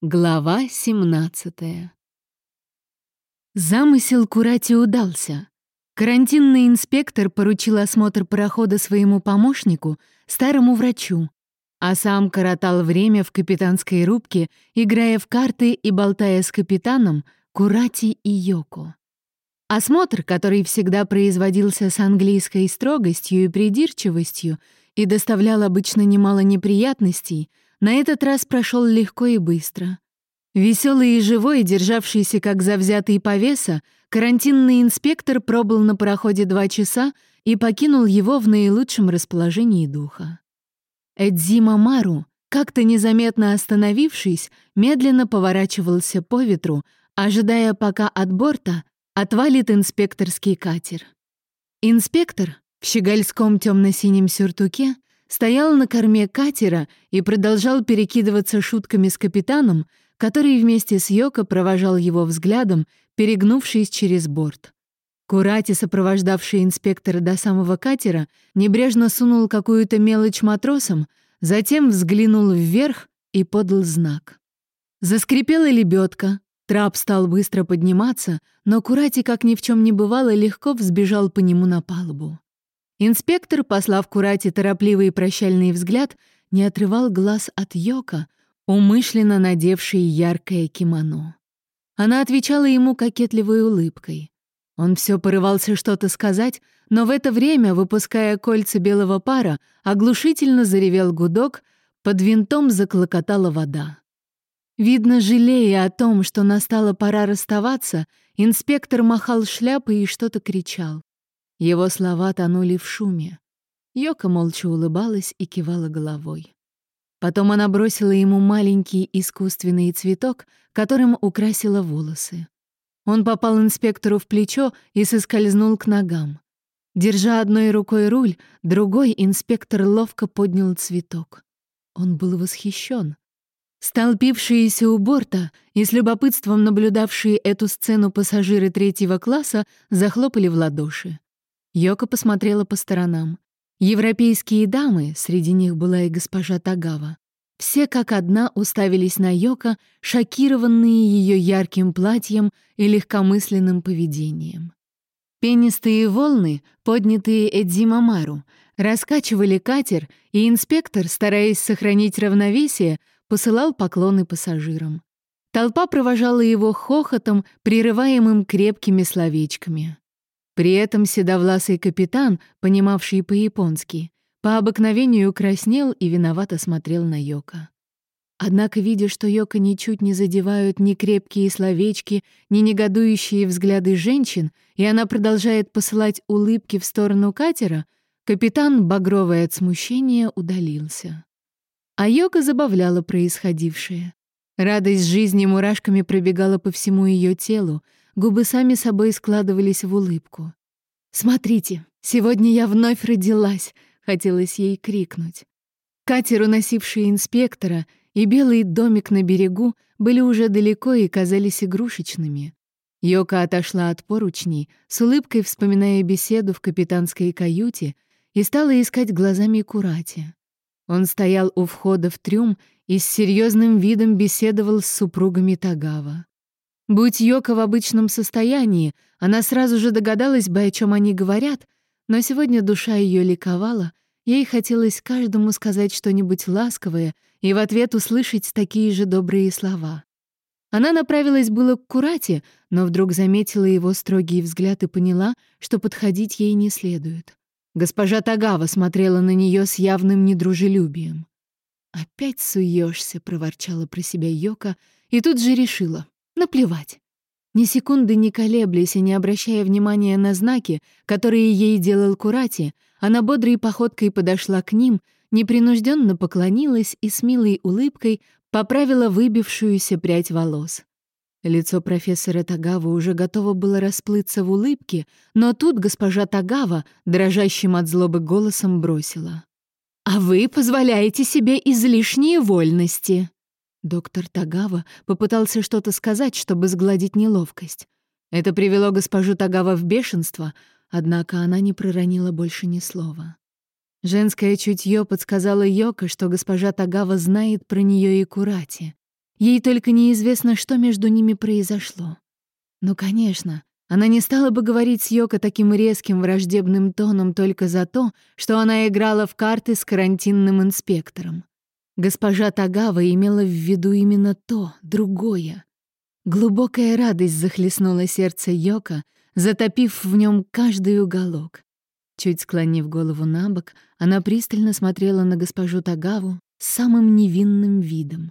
Глава 17 Замысел Курати удался. Карантинный инспектор поручил осмотр парохода своему помощнику, старому врачу, а сам коротал время в капитанской рубке, играя в карты и болтая с капитаном, Курати и Йоко. Осмотр, который всегда производился с английской строгостью и придирчивостью и доставлял обычно немало неприятностей, на этот раз прошел легко и быстро. Веселый и живой, державшийся как завзятый повеса, карантинный инспектор пробыл на пароходе два часа и покинул его в наилучшем расположении духа. Эдзима Мару, как-то незаметно остановившись, медленно поворачивался по ветру, ожидая, пока от борта отвалит инспекторский катер. Инспектор в щегольском темно-синем сюртуке стоял на корме катера и продолжал перекидываться шутками с капитаном, который вместе с Йоко провожал его взглядом, перегнувшись через борт. Курати, сопровождавший инспектора до самого катера, небрежно сунул какую-то мелочь матросам, затем взглянул вверх и подал знак. Заскрипела лебедка, Трап стал быстро подниматься, но Курати, как ни в чем не бывало, легко взбежал по нему на палубу. Инспектор, послав Курати торопливый прощальный взгляд, не отрывал глаз от Йока, умышленно надевшей яркое кимоно. Она отвечала ему кокетливой улыбкой. Он все порывался что-то сказать, но в это время, выпуская кольца белого пара, оглушительно заревел гудок, под винтом заклокотала вода. Видно, жалея о том, что настала пора расставаться, инспектор махал шляпой и что-то кричал. Его слова тонули в шуме. Йока молча улыбалась и кивала головой. Потом она бросила ему маленький искусственный цветок, которым украсила волосы. Он попал инспектору в плечо и соскользнул к ногам. Держа одной рукой руль, другой инспектор ловко поднял цветок. Он был восхищен. Столпившиеся у борта и с любопытством наблюдавшие эту сцену пассажиры третьего класса захлопали в ладоши. Йока посмотрела по сторонам. Европейские дамы, среди них была и госпожа Тагава, все как одна уставились на Йока, шокированные ее ярким платьем и легкомысленным поведением. Пенистые волны, поднятые Эдзимамару, раскачивали катер, и инспектор, стараясь сохранить равновесие, посылал поклоны пассажирам. Толпа провожала его хохотом, прерываемым крепкими словечками. При этом седовласый капитан, понимавший по-японски, по обыкновению краснел и виновато смотрел на Йока. Однако, видя, что Йока ничуть не задевают ни крепкие словечки, ни негодующие взгляды женщин, и она продолжает посылать улыбки в сторону катера, капитан, багровый от смущения, удалился. А йога забавляла происходившее. Радость жизни мурашками пробегала по всему ее телу, губы сами собой складывались в улыбку. «Смотрите, сегодня я вновь родилась!» — хотелось ей крикнуть. Катер, уносивший инспектора, и белый домик на берегу были уже далеко и казались игрушечными. Йока отошла от поручней, с улыбкой вспоминая беседу в капитанской каюте, и стала искать глазами Курати. Он стоял у входа в трюм и с серьезным видом беседовал с супругами Тагава. Будь Йока в обычном состоянии, она сразу же догадалась бы, о чем они говорят, но сегодня душа ее ликовала, ей хотелось каждому сказать что-нибудь ласковое и в ответ услышать такие же добрые слова. Она направилась было к Курате, но вдруг заметила его строгий взгляд и поняла, что подходить ей не следует. Госпожа Тагава смотрела на нее с явным недружелюбием. «Опять суешься», — проворчала про себя Йока, и тут же решила. Наплевать. Ни секунды не колеблясь и не обращая внимания на знаки, которые ей делал Курати, она бодрой походкой подошла к ним, непринужденно поклонилась и с милой улыбкой поправила выбившуюся прядь волос. Лицо профессора Тагава уже готово было расплыться в улыбке, но тут госпожа Тагава, дрожащим от злобы голосом, бросила. «А вы позволяете себе излишние вольности!» Доктор Тагава попытался что-то сказать, чтобы сгладить неловкость. Это привело госпожу Тагава в бешенство, однако она не проронила больше ни слова. Женское чутье подсказало Йоко, что госпожа Тагава знает про нее и Курати. Ей только неизвестно, что между ними произошло. Ну, конечно, она не стала бы говорить с Йоко таким резким враждебным тоном только за то, что она играла в карты с карантинным инспектором. Госпожа Тагава имела в виду именно то, другое. Глубокая радость захлестнула сердце Йока, затопив в нем каждый уголок. Чуть склонив голову на бок, она пристально смотрела на госпожу Тагаву с самым невинным видом.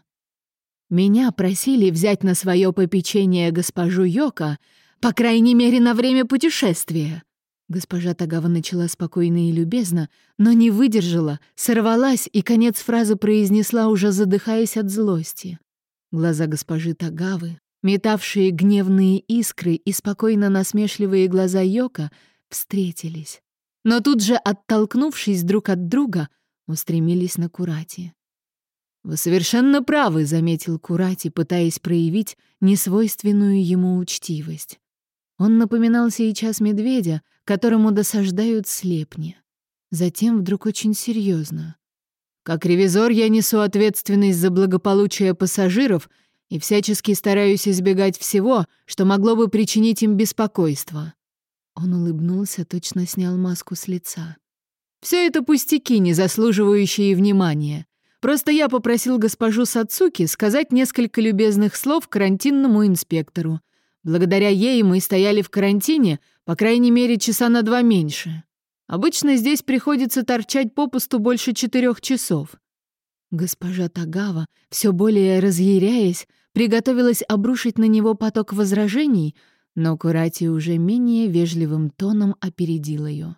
«Меня просили взять на свое попечение госпожу Йока, по крайней мере, на время путешествия». Госпожа Тагава начала спокойно и любезно, но не выдержала, сорвалась и конец фразы произнесла, уже задыхаясь от злости. Глаза госпожи Тагавы, метавшие гневные искры и спокойно насмешливые глаза Йока, встретились но тут же, оттолкнувшись друг от друга, устремились на Курати. «Вы совершенно правы», — заметил Курати, пытаясь проявить несвойственную ему учтивость. Он напоминал сейчас медведя, которому досаждают слепни. Затем вдруг очень серьезно. «Как ревизор я несу ответственность за благополучие пассажиров и всячески стараюсь избегать всего, что могло бы причинить им беспокойство. Он улыбнулся, точно снял маску с лица. «Все это пустяки, не заслуживающие внимания. Просто я попросил госпожу Сацуки сказать несколько любезных слов карантинному инспектору. Благодаря ей мы стояли в карантине, по крайней мере, часа на два меньше. Обычно здесь приходится торчать попусту больше четырех часов». Госпожа Тагава, все более разъяряясь, приготовилась обрушить на него поток возражений — но Курати уже менее вежливым тоном опередил ее.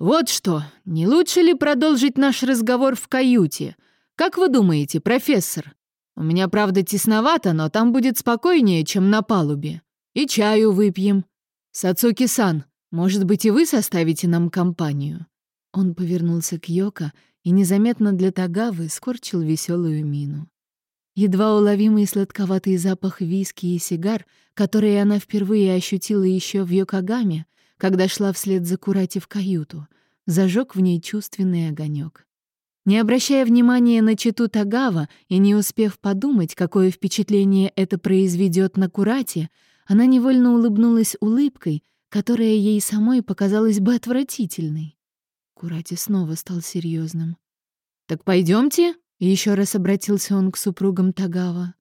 «Вот что, не лучше ли продолжить наш разговор в каюте? Как вы думаете, профессор? У меня, правда, тесновато, но там будет спокойнее, чем на палубе. И чаю выпьем. Сацуки-сан, может быть, и вы составите нам компанию?» Он повернулся к Йоко и незаметно для Тагавы скорчил веселую мину. Едва уловимый сладковатый запах виски и сигар, которые она впервые ощутила еще в Йокогаме, когда шла вслед за Курати в каюту, зажег в ней чувственный огонек. Не обращая внимания на читу Тагава и не успев подумать, какое впечатление это произведет на Курати, она невольно улыбнулась улыбкой, которая ей самой показалась бы отвратительной. Курати снова стал серьезным. «Так пойдемте?» Еще раз обратился он к супругам Тагава.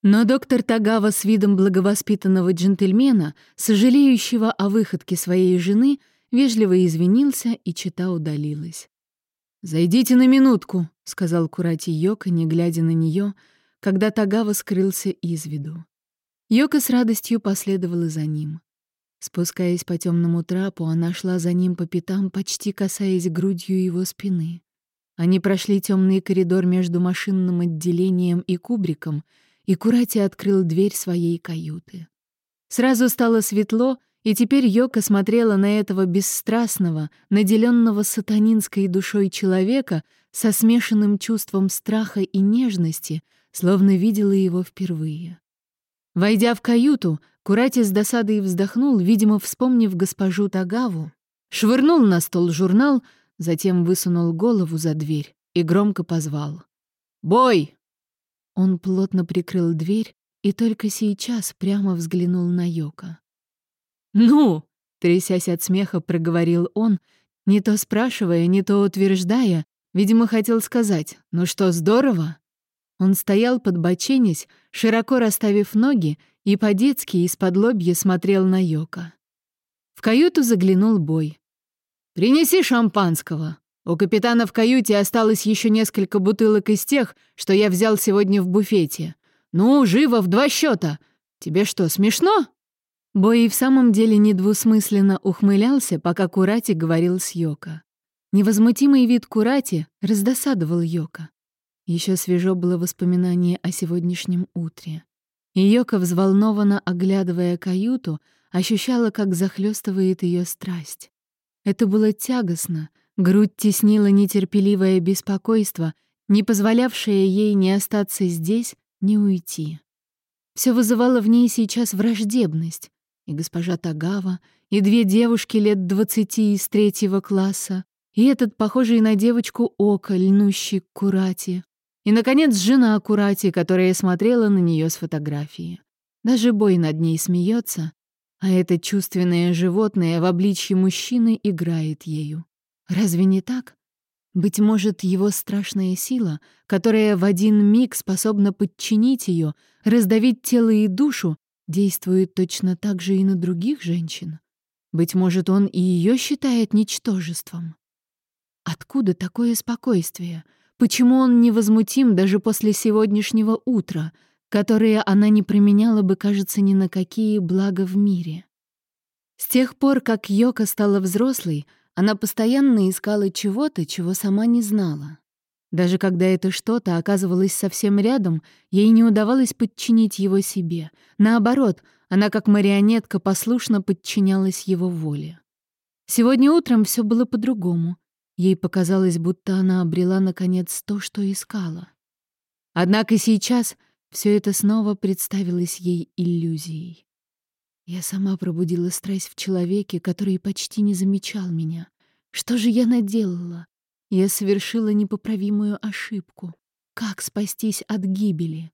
Но доктор Тагава с видом благовоспитанного джентльмена, сожалеющего о выходке своей жены, вежливо извинился, и чита удалилась. «Зайдите на минутку», — сказал Курати Йока, не глядя на нее, когда Тагава скрылся из виду. Йока с радостью последовала за ним. Спускаясь по темному трапу, она шла за ним по пятам, почти касаясь грудью его спины. Они прошли темный коридор между машинным отделением и кубриком, и Курати открыл дверь своей каюты. Сразу стало светло, и теперь Йока смотрела на этого бесстрастного, наделенного сатанинской душой человека со смешанным чувством страха и нежности, словно видела его впервые. Войдя в каюту, Курати с досадой вздохнул, видимо, вспомнив госпожу Тагаву, швырнул на стол журнал — Затем высунул голову за дверь и громко позвал. «Бой!» Он плотно прикрыл дверь и только сейчас прямо взглянул на Йока. «Ну!» — трясясь от смеха, проговорил он, не то спрашивая, не то утверждая, видимо, хотел сказать «Ну что, здорово?» Он стоял под боченясь, широко расставив ноги, и по-детски из-под лобья смотрел на Йока. В каюту заглянул Бой. «Принеси шампанского. У капитана в каюте осталось еще несколько бутылок из тех, что я взял сегодня в буфете. Ну, живо, в два счета. Тебе что, смешно?» Бой и в самом деле недвусмысленно ухмылялся, пока Курати говорил с Йока. Невозмутимый вид Курати раздосадовал Йока. Еще свежо было воспоминание о сегодняшнем утре. Йока, взволнованно оглядывая каюту, ощущала, как захлестывает ее страсть. Это было тягостно, грудь теснила нетерпеливое беспокойство, не позволявшее ей ни остаться здесь, ни уйти. Все вызывало в ней сейчас враждебность. И госпожа Тагава, и две девушки лет двадцати из третьего класса, и этот, похожий на девочку, око, льнущий к Курати. И, наконец, жена Аккурати, которая смотрела на нее с фотографии. Даже бой над ней смеется, а это чувственное животное в обличье мужчины играет ею. Разве не так? Быть может, его страшная сила, которая в один миг способна подчинить ее, раздавить тело и душу, действует точно так же и на других женщин? Быть может, он и ее считает ничтожеством? Откуда такое спокойствие? Почему он невозмутим даже после сегодняшнего утра, которое она не применяла бы, кажется, ни на какие блага в мире? С тех пор, как Йока стала взрослой, она постоянно искала чего-то, чего сама не знала. Даже когда это что-то оказывалось совсем рядом, ей не удавалось подчинить его себе. Наоборот, она как марионетка послушно подчинялась его воле. Сегодня утром все было по-другому. Ей показалось, будто она обрела, наконец, то, что искала. Однако сейчас все это снова представилось ей иллюзией. Я сама пробудила страсть в человеке, который почти не замечал меня. Что же я наделала? Я совершила непоправимую ошибку. Как спастись от гибели?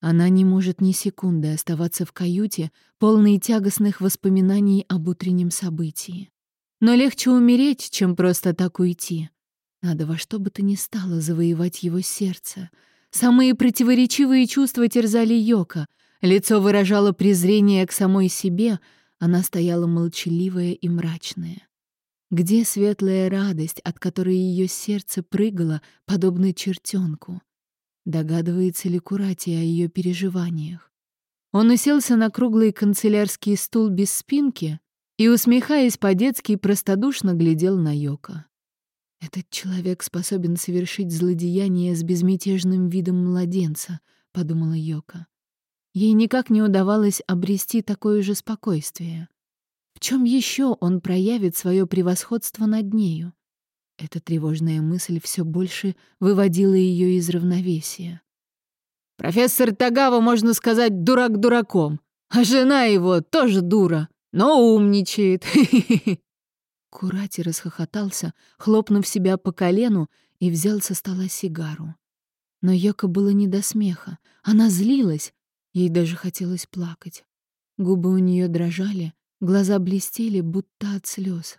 Она не может ни секунды оставаться в каюте, полной тягостных воспоминаний об утреннем событии. Но легче умереть, чем просто так уйти. Надо во что бы то ни стало завоевать его сердце. Самые противоречивые чувства терзали Йока. Лицо выражало презрение к самой себе, она стояла молчаливая и мрачная. Где светлая радость, от которой ее сердце прыгало, подобно чертенку? Догадывается ли Курати о ее переживаниях? Он уселся на круглый канцелярский стул без спинки и, усмехаясь по-детски, простодушно глядел на Йока. «Этот человек способен совершить злодеяние с безмятежным видом младенца», — подумала Йока. Ей никак не удавалось обрести такое же спокойствие. В чем еще он проявит свое превосходство над нею? Эта тревожная мысль все больше выводила ее из равновесия. «Профессор Тагава, можно сказать, дурак дураком, а жена его тоже дура, но умничает. Курати расхохотался, хлопнув себя по колену, и взял со стола сигару. Но Йока было не до смеха. Она злилась, ей даже хотелось плакать. Губы у нее дрожали, глаза блестели, будто от слез.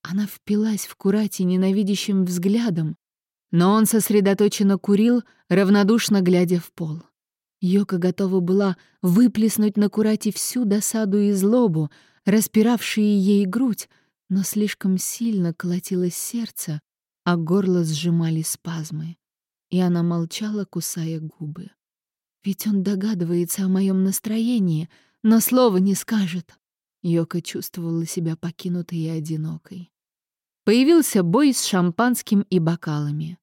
Она впилась в Курати ненавидящим взглядом, но он сосредоточенно курил, равнодушно глядя в пол. Йока готова была выплеснуть на Курати всю досаду и злобу, распиравшие ей грудь, но слишком сильно колотилось сердце, а горло сжимали спазмы. И она молчала, кусая губы. Ведь он догадывается о моем настроении, но слова не скажет. Йока чувствовала себя покинутой и одинокой. Появился бой с шампанским и бокалами.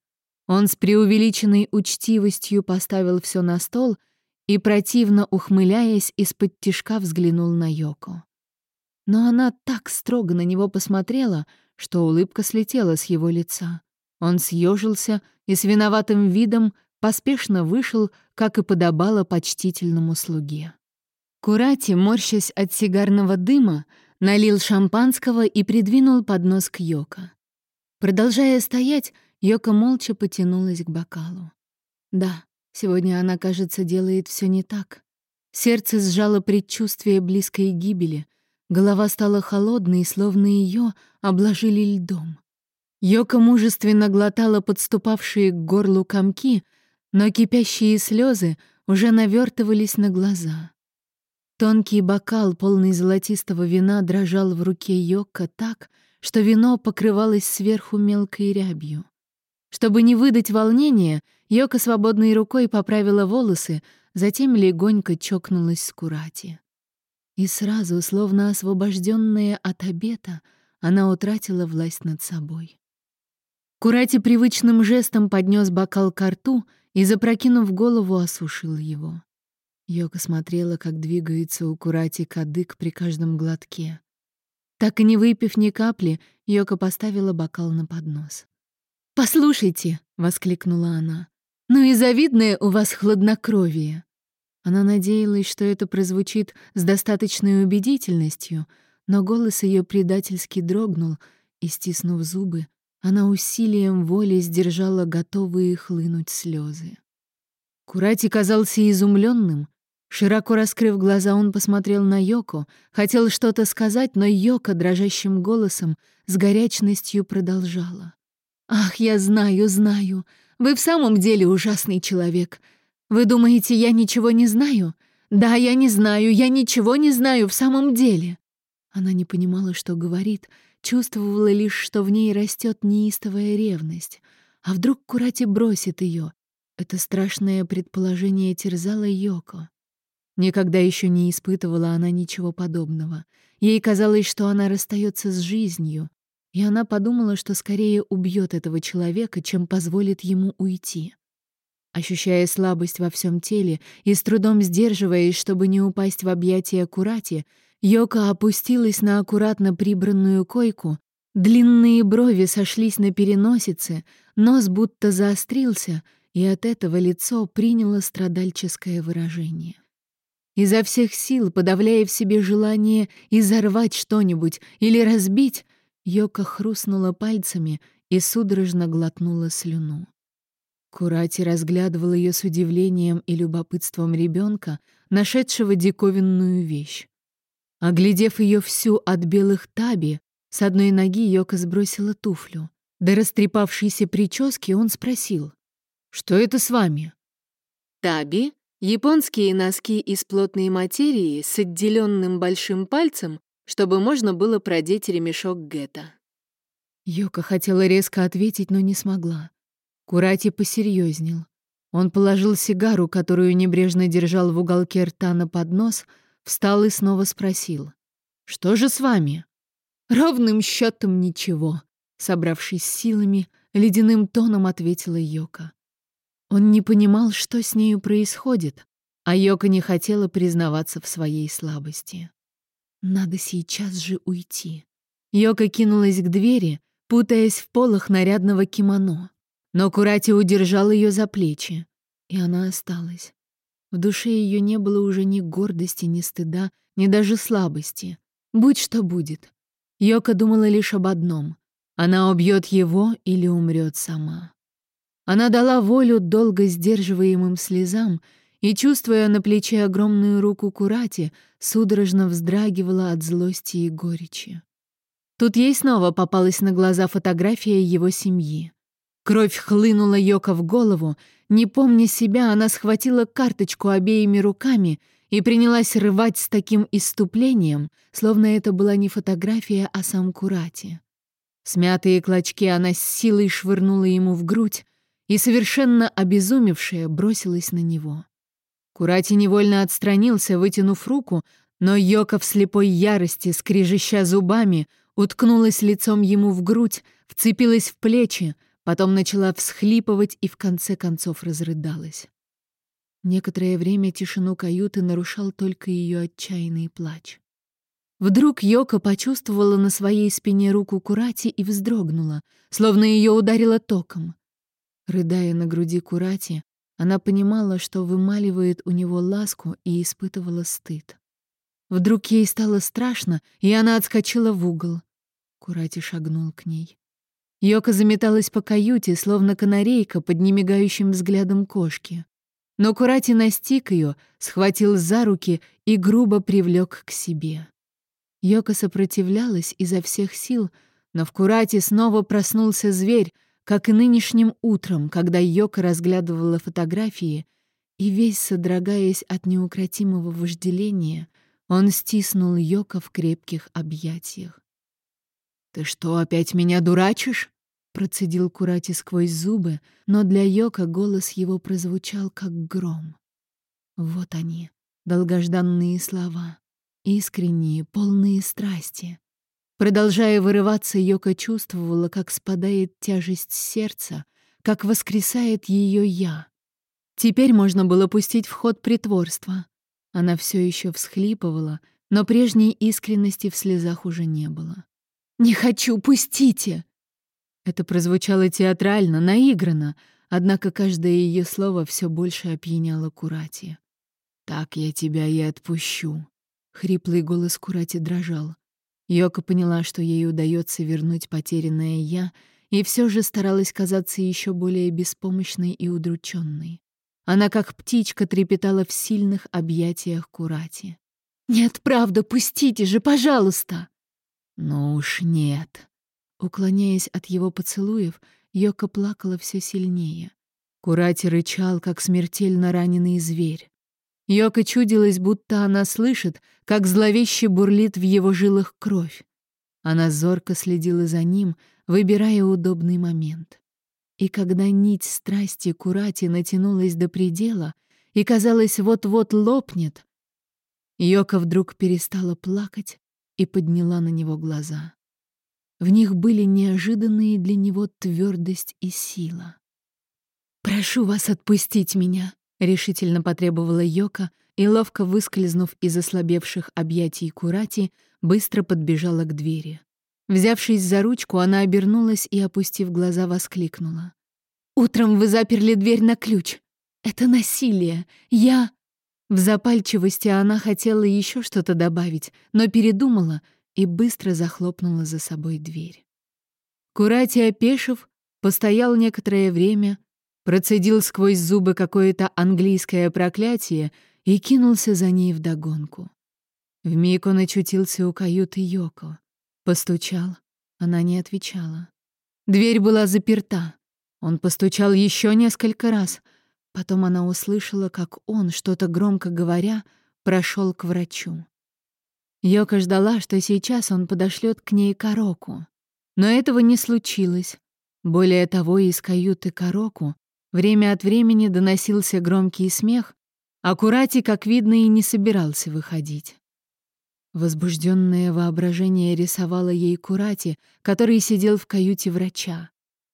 Он с преувеличенной учтивостью поставил все на стол и, противно ухмыляясь, из-под тишка взглянул на Йоко. Но она так строго на него посмотрела, что улыбка слетела с его лица. Он съежился и с виноватым видом поспешно вышел, как и подобало почтительному слуге. Курати, морщась от сигарного дыма, налил шампанского и придвинул поднос к Йоко. Продолжая стоять, Йока молча потянулась к бокалу. Да, сегодня она, кажется, делает все не так. Сердце сжало предчувствие близкой гибели. Голова стала холодной, словно ее обложили льдом. Йока мужественно глотала подступавшие к горлу комки, но кипящие слезы уже навертывались на глаза. Тонкий бокал, полный золотистого вина, дрожал в руке Йока так, что вино покрывалось сверху мелкой рябью. Чтобы не выдать волнения, Йока свободной рукой поправила волосы, затем легонько чокнулась с Курати. И сразу, словно освобожденная от обета, она утратила власть над собой. Курати привычным жестом поднес бокал к рту и, запрокинув голову, осушил его. Йока смотрела, как двигается у Курати кадык при каждом глотке. Так и не выпив ни капли, Йока поставила бокал на поднос. «Послушайте!» — воскликнула она. «Ну и завидное у вас хладнокровие!» Она надеялась, что это прозвучит с достаточной убедительностью, но голос ее предательски дрогнул, и, стиснув зубы, Она усилием воли сдержала готовые хлынуть слезы. Курати казался изумленным. Широко раскрыв глаза, он посмотрел на Йоко, хотел что-то сказать, но Йоко дрожащим голосом с горячностью продолжала. «Ах, я знаю, знаю. Вы в самом деле ужасный человек. Вы думаете, я ничего не знаю? Да, я не знаю, я ничего не знаю в самом деле». Она не понимала, что говорит, чувствовала лишь, что в ней растет неистовая ревность. А вдруг Курати бросит ее? Это страшное предположение терзало Йоко. Никогда еще не испытывала она ничего подобного. Ей казалось, что она расстается с жизнью, и она подумала, что скорее убьет этого человека, чем позволит ему уйти. Ощущая слабость во всем теле и с трудом сдерживаясь, чтобы не упасть в объятия Курати, Йока опустилась на аккуратно прибранную койку, длинные брови сошлись на переносице, нос будто заострился, и от этого лицо приняло страдальческое выражение. Изо всех сил, подавляя в себе желание изорвать что-нибудь или разбить, Йока хрустнула пальцами и судорожно глотнула слюну. Курати разглядывал ее с удивлением и любопытством ребенка, нашедшего диковинную вещь. Оглядев ее всю от белых таби, с одной ноги Йока сбросила туфлю. До растрепавшейся прически он спросил, «Что это с вами?» Таби — японские носки из плотной материи с отделенным большим пальцем чтобы можно было продеть ремешок Гетта. Йока хотела резко ответить, но не смогла. Курати посерьезнел. Он положил сигару, которую небрежно держал в уголке рта на поднос, встал и снова спросил. «Что же с вами?» «Ровным счетом ничего», — собравшись силами, ледяным тоном ответила Йока. Он не понимал, что с нею происходит, а Йока не хотела признаваться в своей слабости. Надо сейчас же уйти. Йока кинулась к двери, путаясь в полах нарядного кимоно. Но Курати удержал ее за плечи, и она осталась. В душе ее не было уже ни гордости, ни стыда, ни даже слабости. Будь что будет. Йока думала лишь об одном. Она убьет его или умрет сама. Она дала волю долго сдерживаемым слезам и, чувствуя на плече огромную руку Курати, судорожно вздрагивала от злости и горечи. Тут ей снова попалась на глаза фотография его семьи. Кровь хлынула Йока в голову, не помня себя, она схватила карточку обеими руками и принялась рвать с таким иступлением, словно это была не фотография, а сам Курати. Смятые клочки она с силой швырнула ему в грудь и, совершенно обезумевшая, бросилась на него. Курати невольно отстранился, вытянув руку, но Йока в слепой ярости, скрежеща зубами, уткнулась лицом ему в грудь, вцепилась в плечи, потом начала всхлипывать и в конце концов разрыдалась. Некоторое время тишину каюты нарушал только ее отчаянный плач. Вдруг Йока почувствовала на своей спине руку Курати и вздрогнула, словно ее ударило током. Рыдая на груди Курати, она понимала, что вымаливает у него ласку и испытывала стыд. Вдруг ей стало страшно, и она отскочила в угол. Курати шагнул к ней. Йока заметалась по каюте, словно канарейка под немигающим взглядом кошки. Но Курати настиг ее, схватил за руки и грубо привлек к себе. Йока сопротивлялась изо всех сил, но в Курати снова проснулся зверь, как и нынешним утром, когда Йока разглядывала фотографии, и весь содрогаясь от неукротимого вожделения, он стиснул Йока в крепких объятиях. «Ты что, опять меня дурачишь?» Процедил Курати сквозь зубы, но для Йока голос его прозвучал как гром. Вот они, долгожданные слова, искренние, полные страсти. Продолжая вырываться, Йока чувствовала, как спадает тяжесть сердца, как воскресает ее «я». Теперь можно было пустить в ход притворство. Она все еще всхлипывала, но прежней искренности в слезах уже не было. «Не хочу, пустите!» Это прозвучало театрально, наигранно, однако каждое ее слово все больше опьяняло Курати. «Так я тебя и отпущу», — хриплый голос Курати дрожал. Йока поняла, что ей удается вернуть потерянное «я», и все же старалась казаться еще более беспомощной и удрученной. Она как птичка трепетала в сильных объятиях Курати. «Нет, правда, пустите же, пожалуйста!» «Ну уж нет!» Уклоняясь от его поцелуев, Йока плакала все сильнее. Курати рычал, как смертельно раненый зверь. Йока чудилась, будто она слышит, как зловеще бурлит в его жилах кровь. Она зорко следила за ним, выбирая удобный момент. И когда нить страсти Курати натянулась до предела и, казалось, вот-вот лопнет, Йока вдруг перестала плакать и подняла на него глаза. В них были неожиданные для него твердость и сила. «Прошу вас отпустить меня», — решительно потребовала Йока и, ловко выскользнув из ослабевших объятий Курати, быстро подбежала к двери. Взявшись за ручку, она обернулась и, опустив глаза, воскликнула. «Утром вы заперли дверь на ключ. Это насилие. Я...» В запальчивости она хотела еще что-то добавить, но передумала и быстро захлопнула за собой дверь. Курати, опешив, постоял некоторое время, процедил сквозь зубы какое-то английское проклятие и кинулся за ней вдогонку. Вмиг он очутился у каюты Йоко. Постучал, она не отвечала. Дверь была заперта. Он постучал еще несколько раз. Потом она услышала, как он, что-то громко говоря, прошел к врачу. Йока ждала, что сейчас он подошлет к ней Кароку. Но этого не случилось. Более того, из каюты Кароку время от времени доносился громкий смех, а Курати, как видно, и не собирался выходить. Возбужденное воображение рисовало ей Курати, который сидел в каюте врача.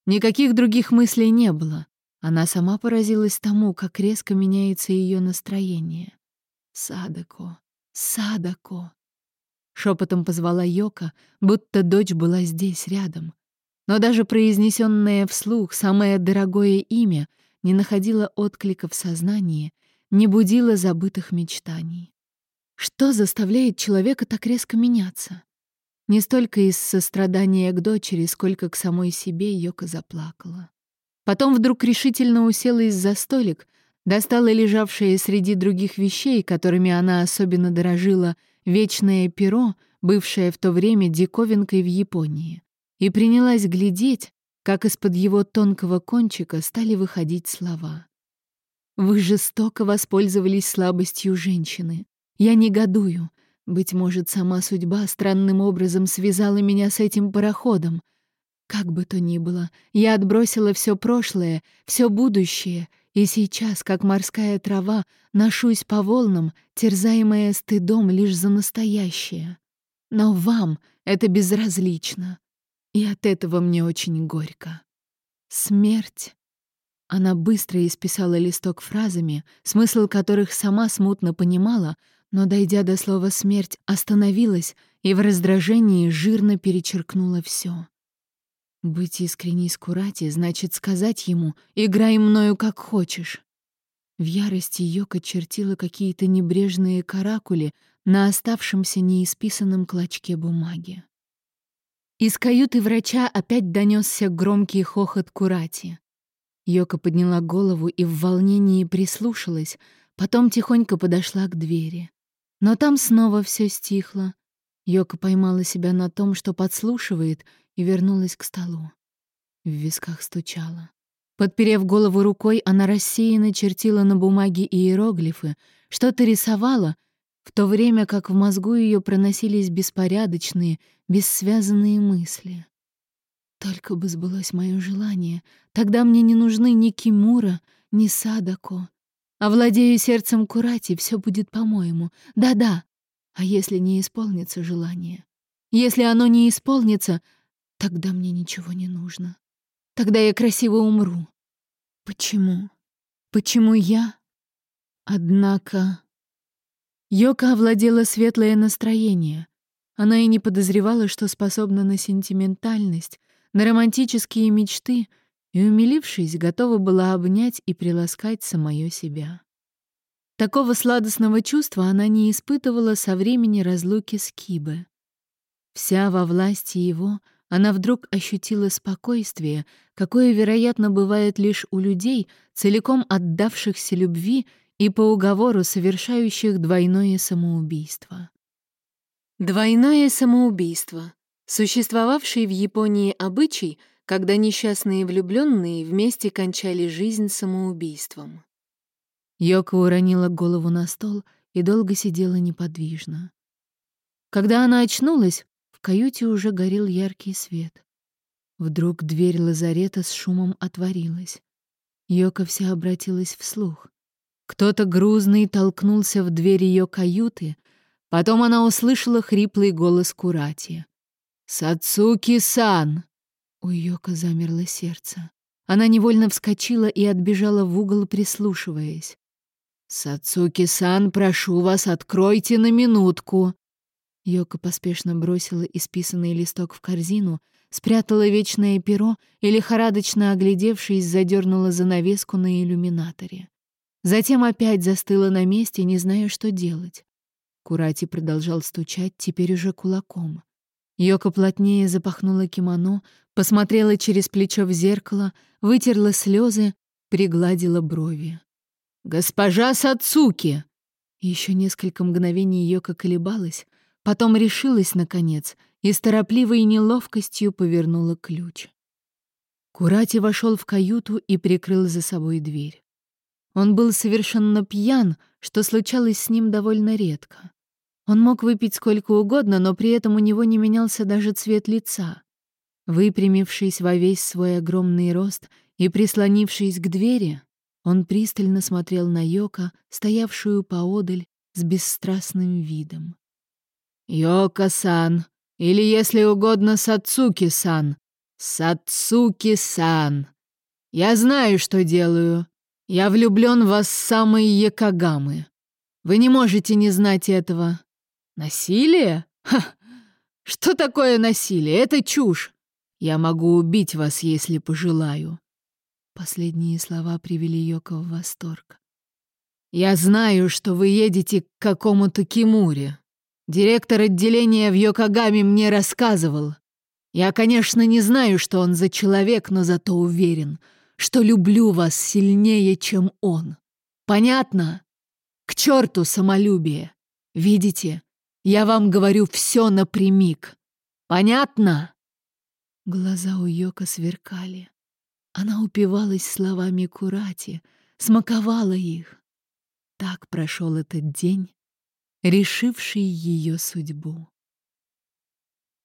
Никаких других мыслей не было. Она сама поразилась тому, как резко меняется ее настроение. «Садако, Садако!» Шепотом позвала Йока, будто дочь была здесь, рядом. Но даже произнесенное вслух самое дорогое имя не находило отклика в сознании, не будило забытых мечтаний. Что заставляет человека так резко меняться? Не столько из сострадания к дочери, сколько к самой себе Йока заплакала. Потом вдруг решительно уселась за столик, достала лежавшее среди других вещей, которыми она особенно дорожила, вечное перо, бывшее в то время диковинкой в Японии, и принялась глядеть, как из-под его тонкого кончика стали выходить слова. «Вы жестоко воспользовались слабостью женщины. Я негодую. Быть может, сама судьба странным образом связала меня с этим пароходом. Как бы то ни было, я отбросила все прошлое, все будущее, и сейчас, как морская трава, ношусь по волнам, терзаемая стыдом лишь за настоящее. Но вам это безразлично, и от этого мне очень горько. Смерть она быстро исписала листок фразами, смысл которых сама смутно понимала, но, дойдя до слова «смерть», остановилась и в раздражении жирно перечеркнула все. Быть искренней с Курати значит сказать ему «играй мною как хочешь». В ярости Йока чертила какие-то небрежные каракули на оставшемся неисписанном клочке бумаги. Из каюты врача опять донесся громкий хохот Курати. Йока подняла голову и в волнении прислушалась, потом тихонько подошла к двери. Но там снова все стихло. Йока поймала себя на том, что подслушивает, и вернулась к столу. В висках стучала. Подперев голову рукой, она рассеянно чертила на бумаге иероглифы, что-то рисовала, в то время как в мозгу ее проносились беспорядочные, бессвязанные мысли. Только бы сбылось мое желание, тогда мне не нужны ни Кимура, ни Садако. Овладею сердцем Курати, все будет по-моему. Да-да. А если не исполнится желание? Если оно не исполнится, тогда мне ничего не нужно. Тогда я красиво умру. Почему? Почему я? Однако... Йока овладела светлое настроение. Она и не подозревала, что способна на сентиментальность, на романтические мечты — и, умилившись, готова была обнять и приласкать самое себя. Такого сладостного чувства она не испытывала со времени разлуки с Кибе. Вся во власти его, она вдруг ощутила спокойствие, какое, вероятно, бывает лишь у людей, целиком отдавшихся любви и по уговору совершающих двойное самоубийство. Двойное самоубийство — существовавший в Японии обычай, когда несчастные влюбленные вместе кончали жизнь самоубийством. Йока уронила голову на стол и долго сидела неподвижно. Когда она очнулась, в каюте уже горел яркий свет. Вдруг дверь лазарета с шумом отворилась. Йока вся обратилась вслух. Кто-то грузный толкнулся в дверь ее каюты, потом она услышала хриплый голос Курати. «Сацуки-сан!» У Йока замерло сердце. Она невольно вскочила и отбежала в угол, прислушиваясь. «Сацуки-сан, прошу вас, откройте на минутку!» Йока поспешно бросила исписанный листок в корзину, спрятала вечное перо и, лихорадочно оглядевшись, задернула занавеску на иллюминаторе. Затем опять застыла на месте, не зная, что делать. Курати продолжал стучать, теперь уже кулаком. Йока плотнее запахнула кимоно, посмотрела через плечо в зеркало, вытерла слезы, пригладила брови. «Госпожа Сацуки!» Еще несколько мгновений Йока колебалась, Потом решилась, наконец, и с торопливой неловкостью повернула ключ. Курати вошел в каюту и прикрыл за собой дверь. Он был совершенно пьян, что случалось с ним довольно редко. Он мог выпить сколько угодно, но при этом у него не менялся даже цвет лица. Выпрямившись во весь свой огромный рост и прислонившись к двери, он пристально смотрел на Йока, стоявшую поодаль с бесстрастным видом. «Йока-сан, или, если угодно, Сацуки-сан. Сацуки-сан. Я знаю, что делаю. Я влюблен в вас с самой Якогамы. Вы не можете не знать этого. Насилие? Ха! Что такое насилие? Это чушь. Я могу убить вас, если пожелаю». Последние слова привели Йока в восторг. «Я знаю, что вы едете к какому-то Кимуре. Директор отделения в Йокогаме мне рассказывал. Я, конечно, не знаю, что он за человек, но зато уверен, что люблю вас сильнее, чем он. Понятно? К черту самолюбие. Видите, я вам говорю все напрямик. Понятно?» Глаза у Йока сверкали. Она упивалась словами Курати, смаковала их. Так прошел этот день, решивший ее судьбу.